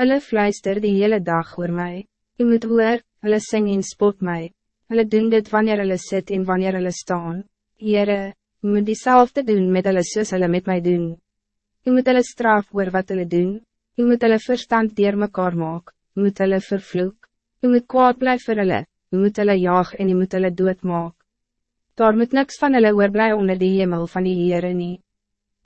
Hulle fluister die hele dag oor mij. U moet hoor, hulle sing en spot mij. Hulle doen dit wanneer hulle sit en wanneer hulle staan. Heere, u moet diezelfde doen met hulle soos hulle met mij doen. U moet hulle straf oor wat hulle doen. U moet hulle verstand dier mekaar maak. U moet hulle vervloek. U moet kwaad blijven vir hulle. U moet hulle jaag en u moet hulle doodmaak. Daar moet niks van hulle oorblij onder die hemel van die Heere nie.